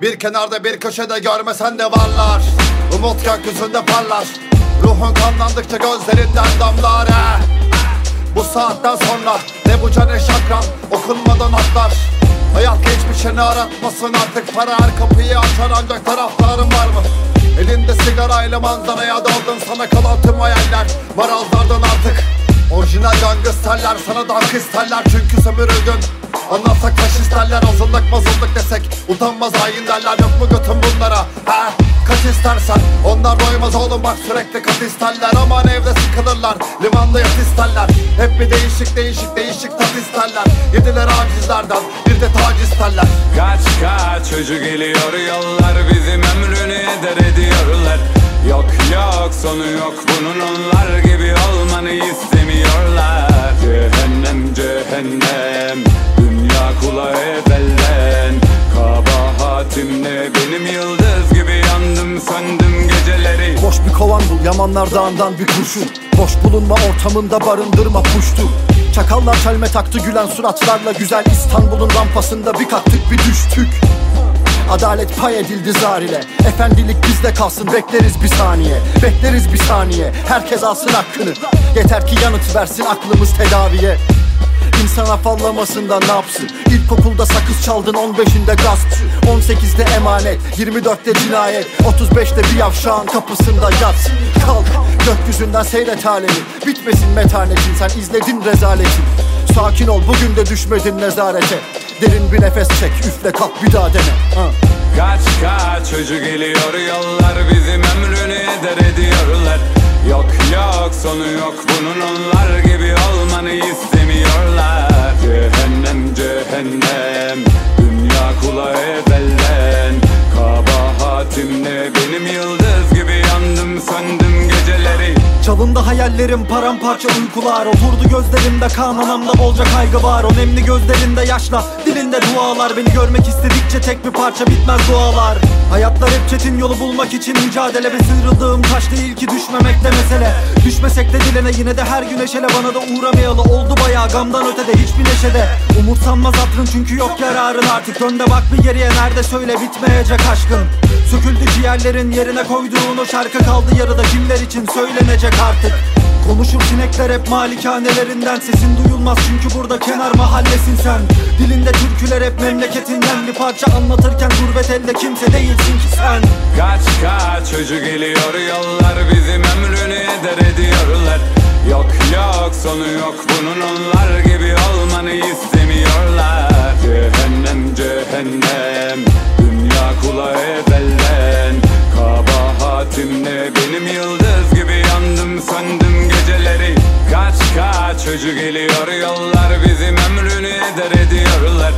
Bir kenarda bir köşede görmesen de varlar. Umut gökyüzünde parlar. Ruhun kanlandıkça gözlerinden damlar he. Bu saatten sonra ne bu cane şakran Okunmadan atlar. Hayat geçmişini aratmasın artık Para. Her kapıyı açar ancak taraftarın var mı? Elinde sigarayla manzaraya daldın Sana kalan tüm hayaller. Marazlardan artık Orijinal gangsterler sana dank isterler. Çünkü sömürüldün Anlatsak taş isterler azınlık mazınlık desek. Utanmaz hain derler yok mu götün bunlara? Ha? Kaç istersen onlar doymaz oğlum bak sürekli kat isterler. Aman evde sıkılırlar limanda yat isterler. Hep bir değişik değişik değişik tat isterler. Yediler acizlerden bir de tac isterler. Kaç kaç çocuk geliyor yollar bizim ömrünü eder ediyorlar. Yok yok sonu yok bunun onlar gibi olmanı istemiyorlar Cehennem cehennem. Dünya kula evvelden Kabahatim ne benim yıldız gibi yandım söndüm geceleri. Boş bir kovan bul Yamanlar dağından bir kurşun. Boş bulunma ortamında barındırma puştu. Çakallar çelme taktı gülen suratlarla Güzel İstanbul'un rampasında bir kalktık bir düştük Adalet pay edildi zar ile. Efendilik bizde kalsın bekleriz bir saniye. Bekleriz bir saniye Herkes alsın hakkını. Yeter ki yanıt versin aklımız tedaviye. İnsan afallamasından ne yapsın? İlkokulda sakız çaldın 15'inde gaspçı 18'de emanet 24'te cinayet. 35'te bir yavşağın kapısında yat Kalk gökyüzünden seyret alemi. Bitmesin metanetin sen izledin rezaletin. Sakin ol bugün de düşmedin nezarete Derin bir nefes çek üfle kalk bir daha dene. Ha. Kaç kaç çocuk geliyor yollar bizim ömrünü eder ediyorlar. Yok yok sonu yok bunun onlar gibi olmanı istemiyorlar. Cehennem cehennem dünya kula evvelden Kabahatim ne benim yıldız gibi yandım söndüm geceleri. Çalındı hayallerim paramparça uykular. Oturdu gözlerimde kan anamda bolca kaygı var. O nemli gözlerinde yaşla dilinde dualar. Beni görmek istedikçe tek bir parça bitmez dualar. Hayatlar hep çetin yolu bulmak için mücadele Ve sıyrıldığım taş değil ki düşmemekte mesele. Düşmesek de dilene yine de her gün eşele Bana da uğramayalı. Oldu bayağı gamdan ötede hiçbir neşede. Umursanmaz aklın çünkü yok yararın artık. Önde bak bir geriye nerede söyle bitmeyecek aşkın. Söküldü ciğerlerin yerine koyduğun o şarkı kaldı yarıda. Kimler için söylenecek artık Konuşur sinekler hep malikanelerinden. Sesin duyulmaz çünkü burada kenar mahallesin sen. Dilinde türküler hep memleketinden. Bir parça anlatırken gurbet elde kimse değilsin ki sen. Kaç kaç çocuk geliyor yollar bizim ömrünü eder ediyorlar. Yok yok sonu yok bunun onlar gibi olmanı istemiyorlar. Cehennem cehennem dünya kula evvelden Kabahatim ne benim yıldız gibi yandım söndüm çocuk geliyor yollar bizim ömrünü eder ediyorlar.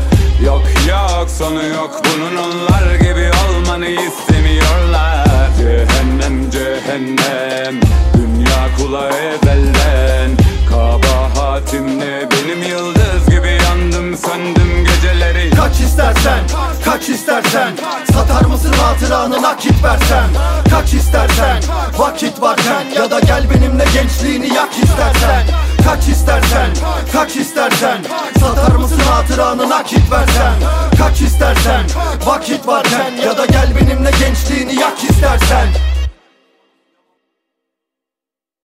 Yok yok sonu yok bunun onlar gibi olmanı istemiyorlar. Cehennem cehennem dünya kula evvelden Kabahatim ne benim yıldız gibi yandım söndüm geceleri. Kaç istersen, kaç istersen Satar mısın hatıranı nakit versen? Kaç istersen, vakit varken Ya da gel benimle gençliğini istersen Satar mısın hatıranı nakit versen? Kaç istersen, vakit varken Ya da gel benimle gençliğini yak istersen